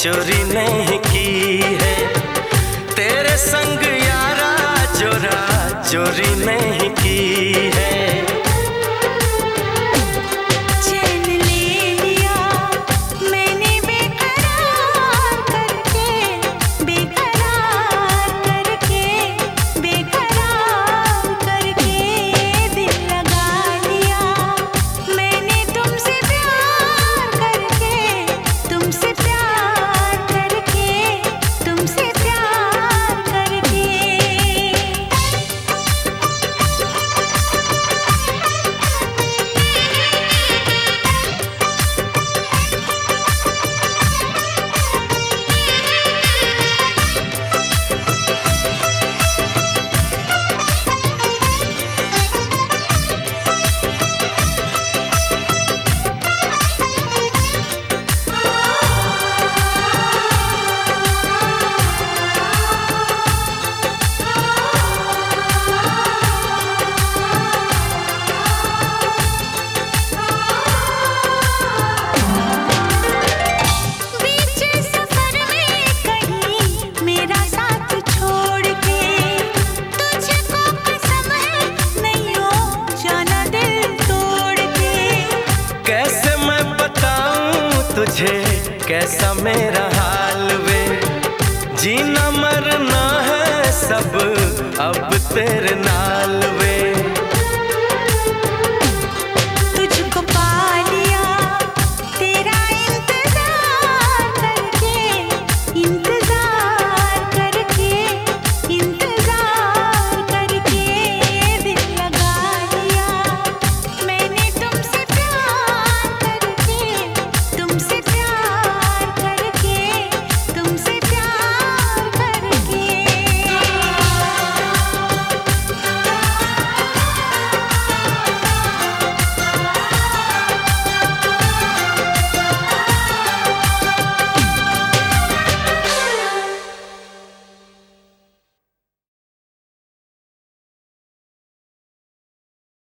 चोरी नहीं की है। तेरे संग यारा चोरा चोरी नहीं की तुझे कैसा मेरा हाल वे? जीना मरना है सब अब तेरे नाल वे।